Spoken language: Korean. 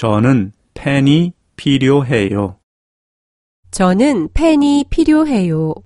저는 펜이 필요해요. 저는 펜이 필요해요.